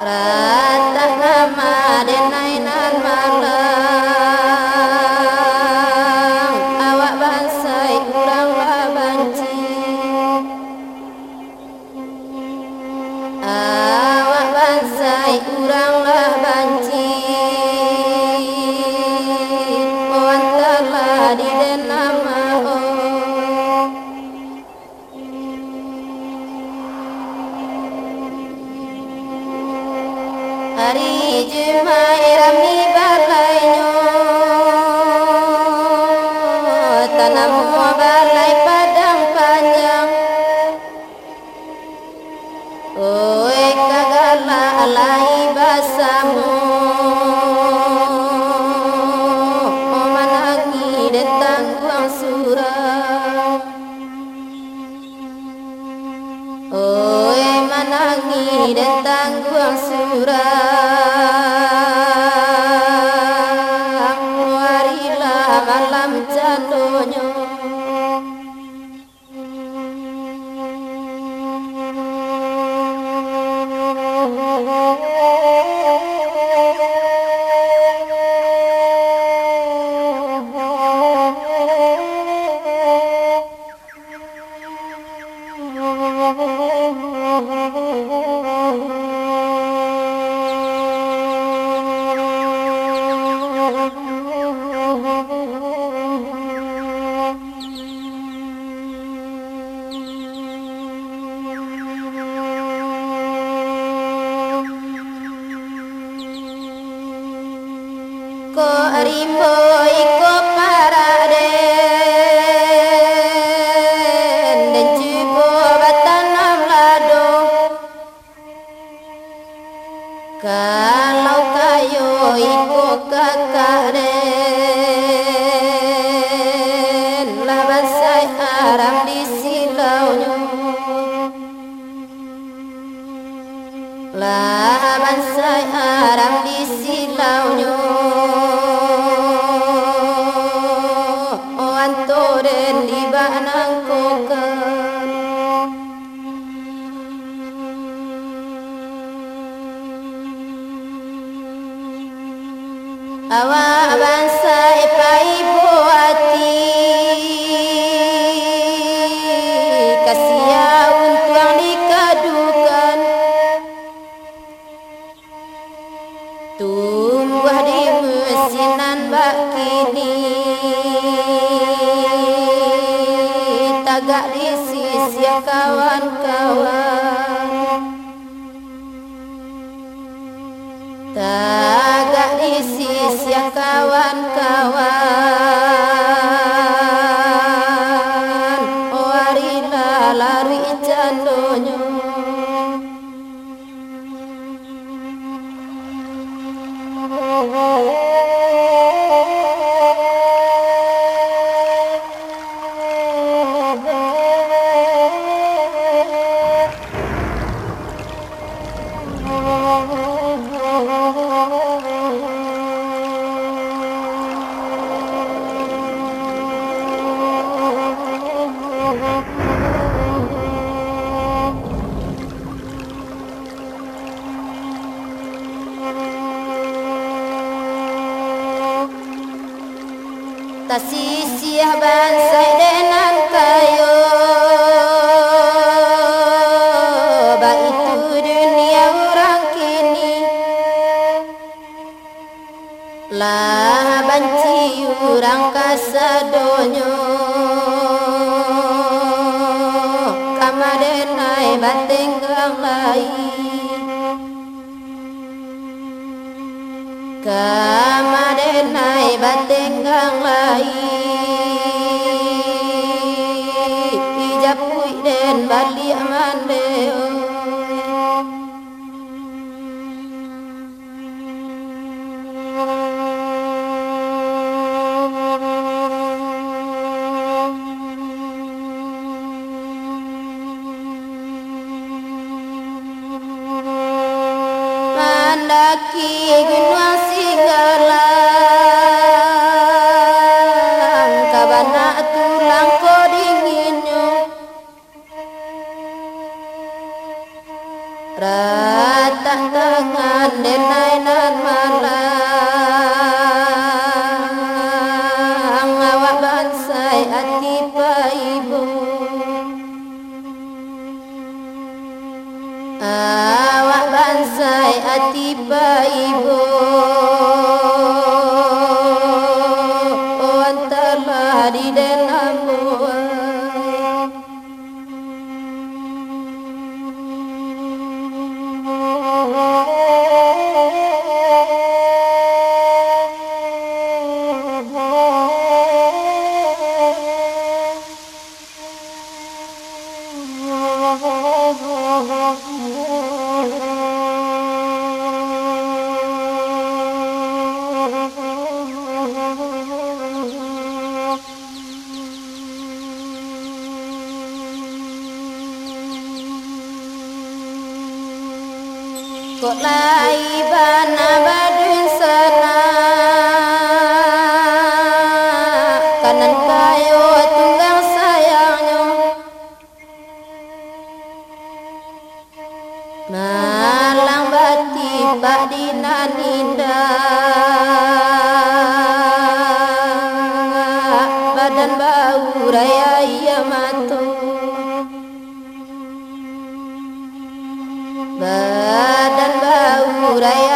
来 में रमी saya aram di silaunya Laban saya aram di silaunya O antoren di banang kokan. Awak mesinan bak kini Tagak di sisi kawan-kawan. Tagak di sisi kawan-kawan. Warilah lari candonyo Tasih siah ban saidena lah benci urang kasadonyo kamadenai ai gang lai kamadenai ai gang lai Mandaki gunung singgalang Kabana tulang ko dinginyo. Rata tangan denai nan malang Awak bansai ati paibu tiba ibu oh, antama di denamu. Oh, Kok laiban abadun sana Kanan kayo tunggang sayangnya Malang bati pak dinaninda Badan bau raya iya matu Badan bau